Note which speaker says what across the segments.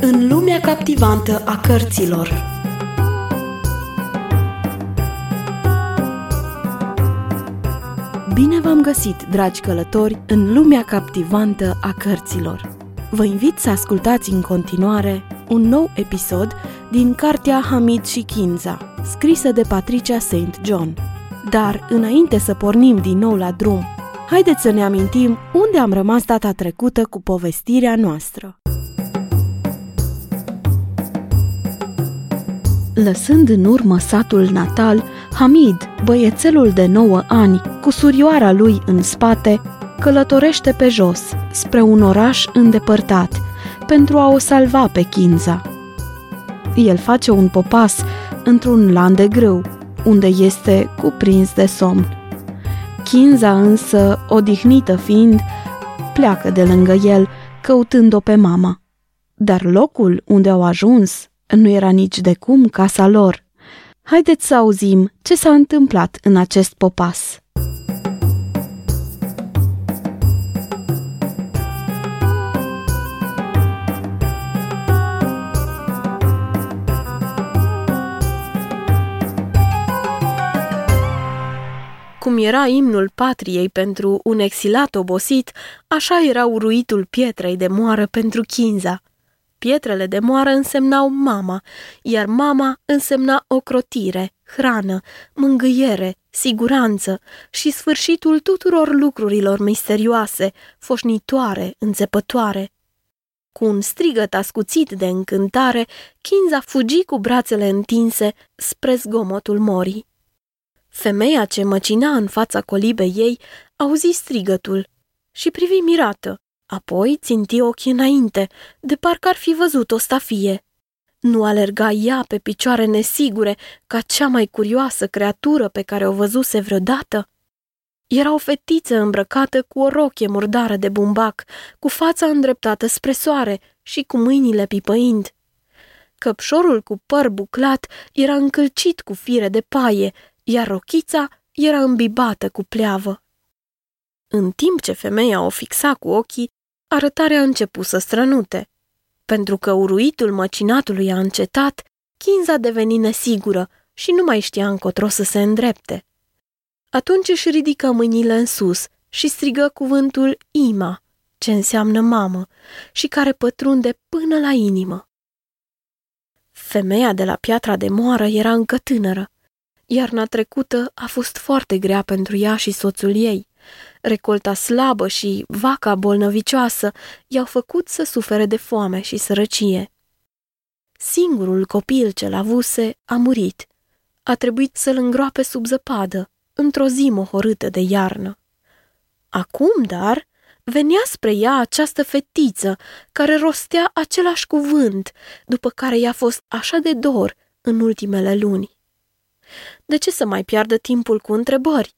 Speaker 1: În lumea captivantă a cărților Bine v-am găsit, dragi călători, în lumea captivantă a cărților. Vă invit să ascultați în continuare un nou episod din cartea Hamid și Kinza, scrisă de Patricia St. John. Dar, înainte să pornim din nou la drum, haideți să ne amintim unde am rămas data trecută cu povestirea noastră. Lăsând în urmă satul natal, Hamid, băiețelul de 9 ani, cu surioara lui în spate, călătorește pe jos, spre un oraș îndepărtat, pentru a o salva pe Kinza. El face un popas într-un lan de grâu, unde este cuprins de somn. Kinza însă, odihnită fiind, pleacă de lângă el, căutând-o pe mama. Dar locul unde au ajuns nu era nici de cum casa lor. Haideți să auzim ce s-a întâmplat în acest popas. Cum era imnul patriei pentru un exilat obosit, așa era uruitul pietrei de moară pentru Chinza. Pietrele de moară însemnau mama, iar mama însemna ocrotire, hrană, mângâiere, siguranță și sfârșitul tuturor lucrurilor misterioase, foșnitoare, înțepătoare. Cu un strigăt ascuțit de încântare, Kinza fugi cu brațele întinse spre zgomotul morii. Femeia ce măcina în fața colibei ei auzi strigătul și privi mirată. Apoi ținti ochii înainte, de parcă ar fi văzut o stafie. Nu alerga ea pe picioare nesigure ca cea mai curioasă creatură pe care o văzuse vreodată? Era o fetiță îmbrăcată cu o rochie murdară de bumbac, cu fața îndreptată spre soare și cu mâinile pipăind. Căpșorul cu păr buclat era încălcit cu fire de paie, iar rochița era îmbibată cu pleavă. În timp ce femeia o fixa cu ochii, arătarea a început să strănute. Pentru că uruitul măcinatului a încetat, Kinza deveni nesigură și nu mai știa încotro să se îndrepte. Atunci își ridică mâinile în sus și strigă cuvântul Ima, ce înseamnă mamă și care pătrunde până la inimă. Femeia de la piatra de moară era încă tânără. Iarna trecută a fost foarte grea pentru ea și soțul ei. Recolta slabă și vaca bolnăvicioasă i-au făcut să sufere de foame și sărăcie. Singurul copil ce l-avuse a murit. A trebuit să-l îngroape sub zăpadă, într-o zi mohorâtă de iarnă. Acum, dar, venea spre ea această fetiță care rostea același cuvânt, după care i-a fost așa de dor în ultimele luni. De ce să mai piardă timpul cu întrebări?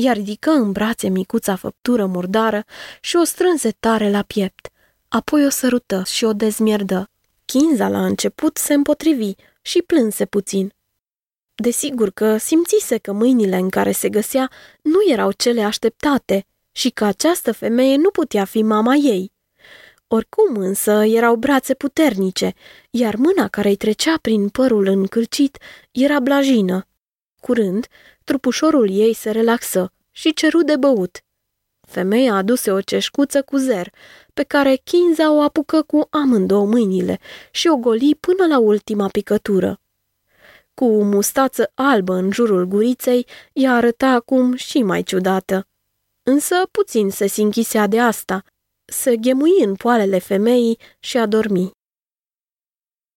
Speaker 1: Ea ridică în brațe micuța făptură murdară și o strânse tare la piept. Apoi o sărută și o dezmierdă. Chinza la început se împotrivi și plânse puțin. Desigur că simțise că mâinile în care se găsea nu erau cele așteptate și că această femeie nu putea fi mama ei. Oricum însă erau brațe puternice, iar mâna care îi trecea prin părul încălcit era blajină. Curând, trupușorul ei se relaxă și ceru de băut. Femeia aduse o ceșcuță cu zer, pe care Kinza o apucă cu amândouă mâinile și o goli până la ultima picătură. Cu o mustață albă în jurul guriței, ea arăta acum și mai ciudată. Însă puțin se sinchisea de asta, se ghemui în poalele femeii și a dormi.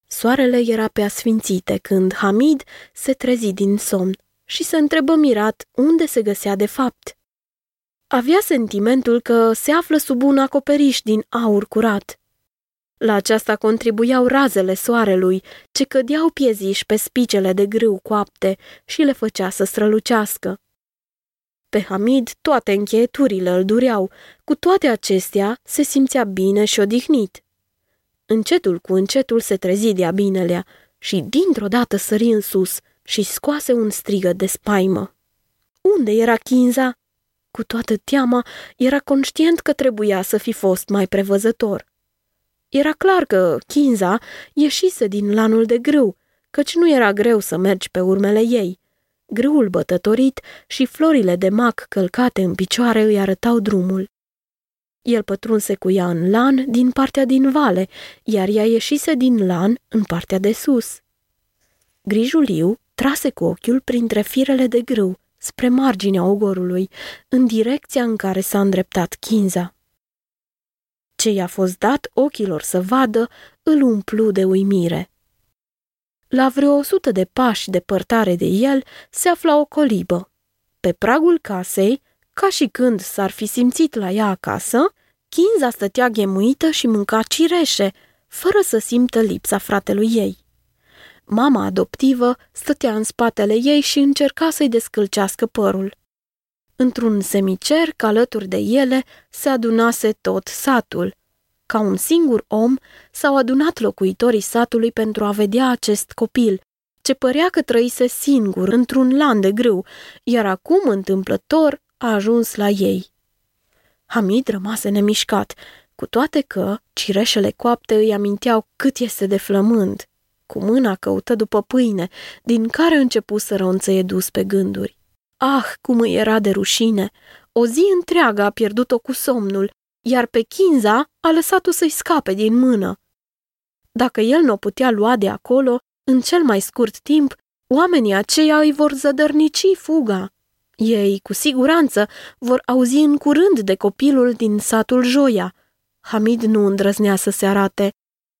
Speaker 1: Soarele era pe asfințite când Hamid se trezi din somn și se întrebă mirat unde se găsea de fapt. Avea sentimentul că se află sub un acoperiș din aur curat. La aceasta contribuiau razele soarelui, ce cădeau pieziși pe spicele de grâu coapte și le făcea să strălucească. Pe Hamid toate încheieturile îl dureau, cu toate acestea se simțea bine și odihnit. Încetul cu încetul se trezi de-a binelea și dintr-o dată sări în sus și scoase un strigă de spaimă. Unde era Kinza? Cu toată teama, era conștient că trebuia să fi fost mai prevăzător. Era clar că Kinza ieșise din lanul de grâu, căci nu era greu să mergi pe urmele ei. Grâul bătătorit și florile de mac călcate în picioare îi arătau drumul. El pătrunse cu ea în lan din partea din vale, iar ea ieșise din lan în partea de sus. Grijuliu trase cu ochiul printre firele de grâu, spre marginea ogorului, în direcția în care s-a îndreptat Kinza. Ce i-a fost dat ochilor să vadă, îl umplu de uimire. La vreo o sută de pași depărtare de el se afla o colibă. Pe pragul casei, ca și când s-ar fi simțit la ea acasă, Kinza stătea ghemuită și mânca cireșe, fără să simtă lipsa fratelui ei. Mama adoptivă stătea în spatele ei și încerca să-i descălcească părul. Într-un semicerc alături de ele se adunase tot satul. Ca un singur om s-au adunat locuitorii satului pentru a vedea acest copil, ce părea că trăise singur într-un lan de grâu, iar acum, întâmplător, a ajuns la ei. Hamid rămase nemișcat, cu toate că cireșele coapte îi aminteau cât este de flămând. Cu mâna căută după pâine, din care începu să ronțăie dus pe gânduri. Ah, cum îi era de rușine! O zi întreagă a pierdut-o cu somnul, iar pe Kinza a lăsat-o să-i scape din mână. Dacă el nu o putea lua de acolo, în cel mai scurt timp, oamenii aceia îi vor zădărnici fuga. Ei, cu siguranță, vor auzi în curând de copilul din satul Joia. Hamid nu îndrăznea să se arate.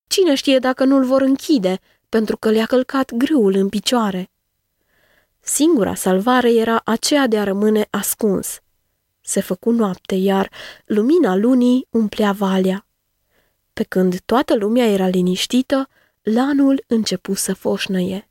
Speaker 1: Cine știe dacă nu-l vor închide, pentru că le-a călcat grâul în picioare. Singura salvare era aceea de a rămâne ascuns. Se făcu noapte, iar lumina lunii umplea valea. Pe când toată lumea era liniștită, lanul începu să foșnăie.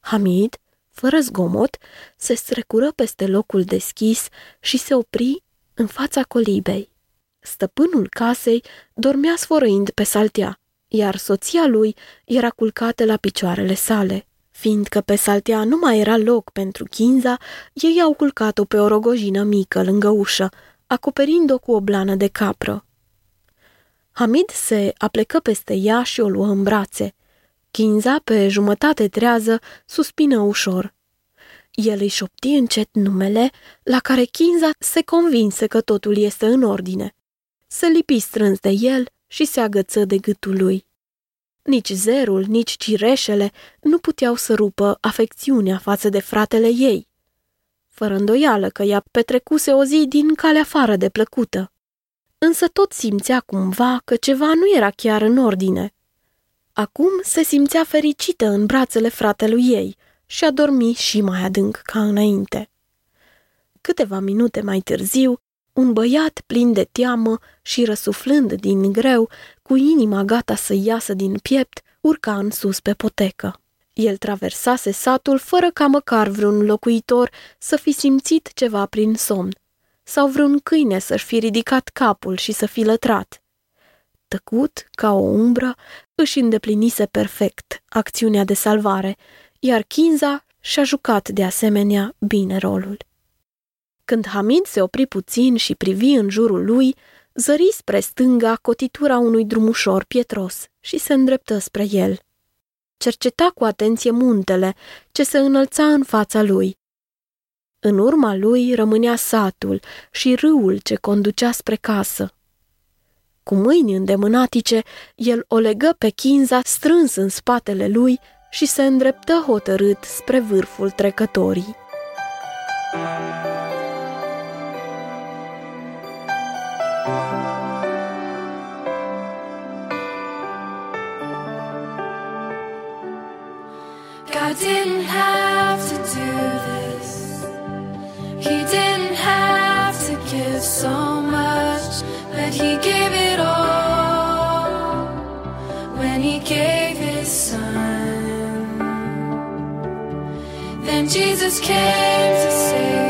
Speaker 1: Hamid, fără zgomot, se strecură peste locul deschis și se opri în fața colibei. Stăpânul casei dormea sfărăind pe saltea, iar soția lui era culcată la picioarele sale. Fiindcă pe saltea nu mai era loc pentru chinza, ei au culcat-o pe o rogojină mică lângă ușă, acoperind-o cu o blană de capră. Hamid se aplecă peste ea și o luă în brațe. Chinza, pe jumătate trează, suspină ușor. El îi șopti încet numele, la care Chinza se convinse că totul este în ordine. Se lipi strâns de el și se agăță de gâtul lui. Nici zerul, nici cireșele nu puteau să rupă afecțiunea față de fratele ei. Fără îndoială că ea petrecuse o zi din calea afară de plăcută. Însă tot simțea cumva că ceva nu era chiar în ordine. Acum se simțea fericită în brațele fratelui ei și a dormit și mai adânc ca înainte. Câteva minute mai târziu, un băiat plin de teamă și răsuflând din greu, cu inima gata să iasă din piept, urca în sus pe potecă. El traversase satul fără ca măcar vreun locuitor să fi simțit ceva prin somn, sau vreun câine să-și fi ridicat capul și să fi lătrat. Tăcut, ca o umbră, își îndeplinise perfect acțiunea de salvare, iar Kinza și-a jucat de asemenea bine rolul. Când Hamid se opri puțin și privi în jurul lui, zări spre stânga cotitura unui drumușor pietros și se îndreptă spre el. Cerceta cu atenție muntele ce se înălța în fața lui. În urma lui rămânea satul și râul ce conducea spre casă. Cu mâini îndemânatice, el o legă pe Chinza strâns în spatele lui și se îndreptă hotărât spre vârful trecătorii. God Then Jesus came to save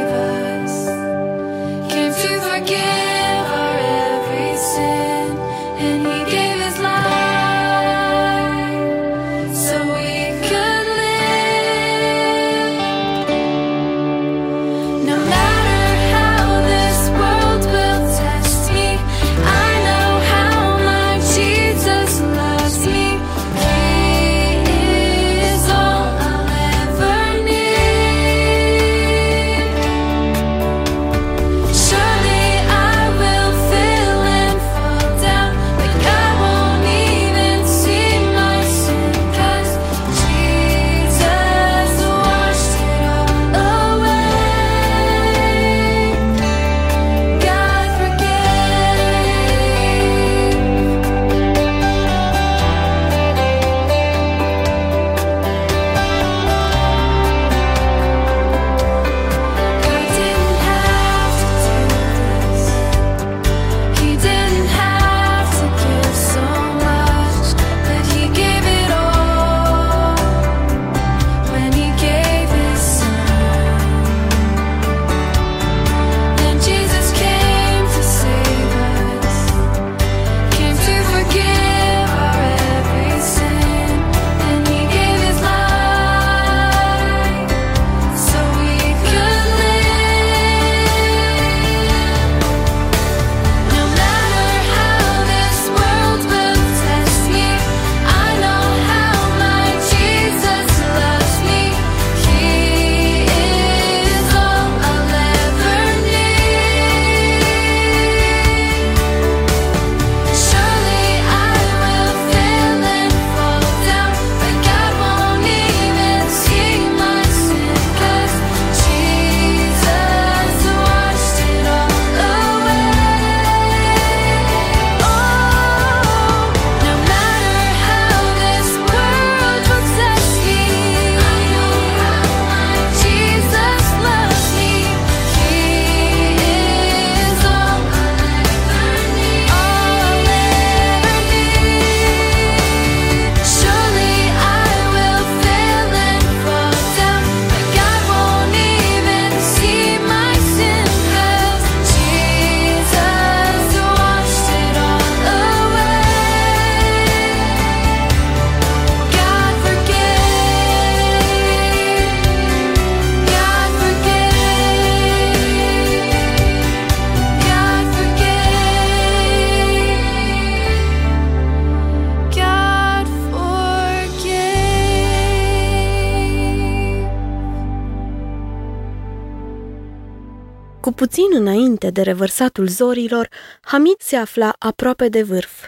Speaker 1: Cu puțin înainte de revărsatul zorilor, Hamid se afla aproape de vârf.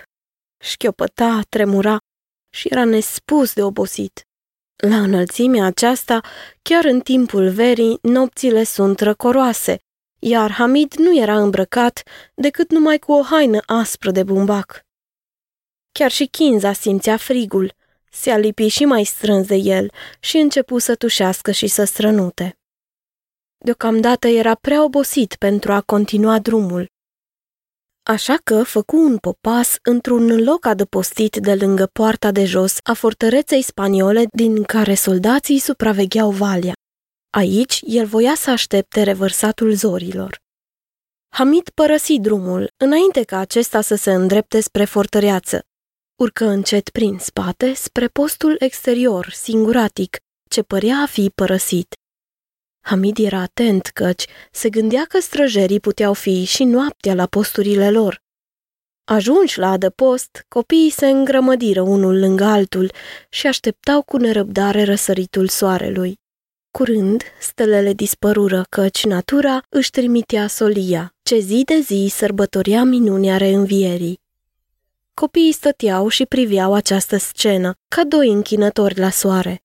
Speaker 1: Șchiopăta, tremura și era nespus de obosit. La înălțimea aceasta, chiar în timpul verii, nopțile sunt răcoroase, iar Hamid nu era îmbrăcat decât numai cu o haină aspră de bumbac. Chiar și Kinza simțea frigul, se alipi și mai strâns de el și începu să tușească și să strănute. Deocamdată era prea obosit pentru a continua drumul. Așa că făcu un popas într-un loc adăpostit de lângă poarta de jos a fortăreței spaniole din care soldații supravegheau valea. Aici el voia să aștepte revărsatul zorilor. Hamid părăsi drumul, înainte ca acesta să se îndrepte spre fortăreață. Urcă încet prin spate spre postul exterior, singuratic, ce părea a fi părăsit. Hamid era atent căci se gândea că străjerii puteau fi și noaptea la posturile lor. Ajunși la adăpost, copiii se îngrămădiră unul lângă altul și așteptau cu nerăbdare răsăritul soarelui. Curând, stelele dispărură căci natura își trimitea solia, ce zi de zi sărbătorea minunea reînvierii. Copiii stăteau și priveau această scenă, ca doi închinători la soare.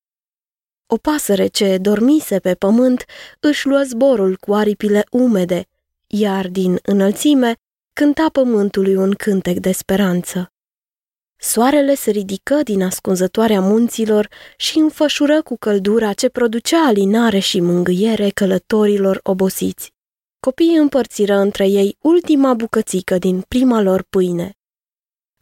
Speaker 1: O pasăre ce dormise pe pământ își luă zborul cu aripile umede, iar din înălțime cânta pământului un cântec de speranță. Soarele se ridică din ascunzătoarea munților și înfășură cu căldura ce producea alinare și mângâiere călătorilor obosiți. Copiii împărțiră între ei ultima bucățică din prima lor pâine.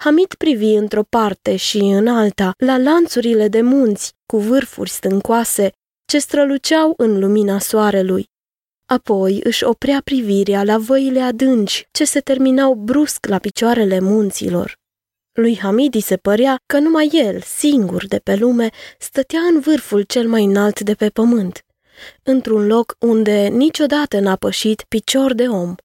Speaker 1: Hamid privi într-o parte și în alta la lanțurile de munți cu vârfuri stâncoase ce străluceau în lumina soarelui. Apoi își oprea privirea la văile adânci ce se terminau brusc la picioarele munților. Lui Hamidi se părea că numai el, singur de pe lume, stătea în vârful cel mai înalt de pe pământ, într-un loc unde niciodată n-a pășit picior de om.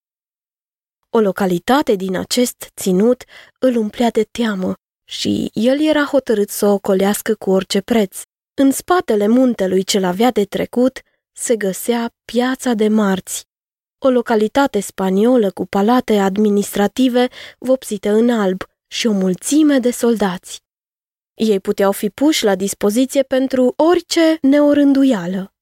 Speaker 1: O localitate din acest ținut îl umplea de teamă și el era hotărât să o ocolească cu orice preț. În spatele muntelui ce l-avea de trecut se găsea Piața de Marți, o localitate spaniolă cu palate administrative vopsite în alb și o mulțime de soldați. Ei puteau fi puși la dispoziție pentru orice neorânduială.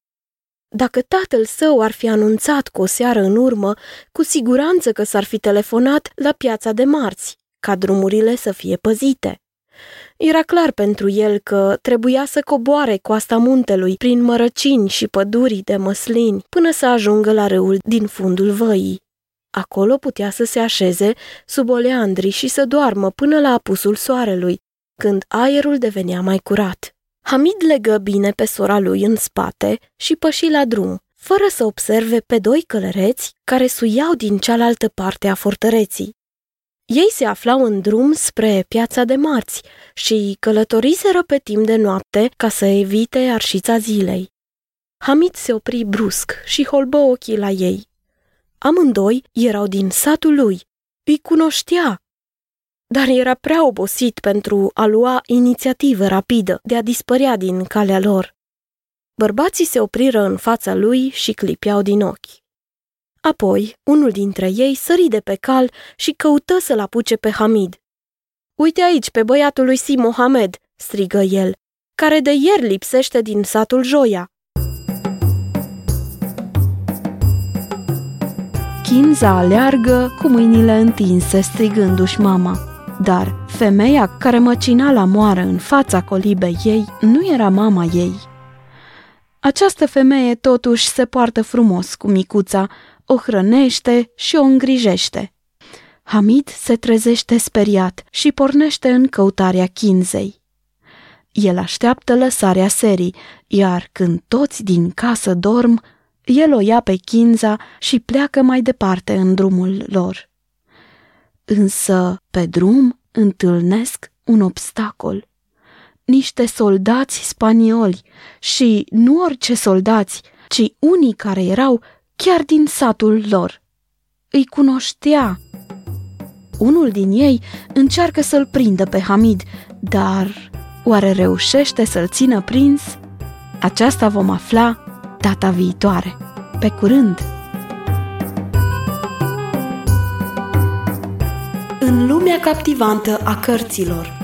Speaker 1: Dacă tatăl său ar fi anunțat cu o seară în urmă, cu siguranță că s-ar fi telefonat la piața de marți, ca drumurile să fie păzite. Era clar pentru el că trebuia să coboare coasta muntelui prin mărăcini și pădurii de măslini până să ajungă la râul din fundul văii. Acolo putea să se așeze sub oleandri și să doarmă până la apusul soarelui, când aerul devenea mai curat. Hamid legă bine pe sora lui în spate și păși la drum, fără să observe pe doi călăreți care suiau din cealaltă parte a fortăreții. Ei se aflau în drum spre piața de marți și călătoriseră pe timp de noapte ca să evite arșița zilei. Hamid se opri brusc și holbă ochii la ei. Amândoi erau din satul lui. Îi cunoștea dar era prea obosit pentru a lua inițiativă rapidă de a dispărea din calea lor. Bărbații se opriră în fața lui și clipeau din ochi. Apoi, unul dintre ei sări de pe cal și căută să-l apuce pe Hamid. Uite aici pe băiatul lui Si Mohamed, strigă el, care de ieri lipsește din satul Joia.
Speaker 2: Kinza aleargă cu mâinile întinse, strigându-și mama. Dar femeia care măcina la moară în fața colibei ei nu era mama ei. Această femeie totuși se poartă frumos cu micuța, o hrănește și o îngrijește. Hamid se trezește speriat și pornește în căutarea chinzei. El așteaptă lăsarea serii, iar când toți din casă dorm, el o ia pe chinza și pleacă mai departe în drumul lor. Însă, pe drum, întâlnesc un obstacol. Niște soldați spanioli și nu orice soldați, ci unii care erau chiar din satul lor. Îi cunoștea. Unul din ei încearcă să-l prindă pe Hamid, dar oare reușește să-l țină prins? Aceasta vom afla data viitoare. Pe curând!
Speaker 1: În lumea captivantă a cărților.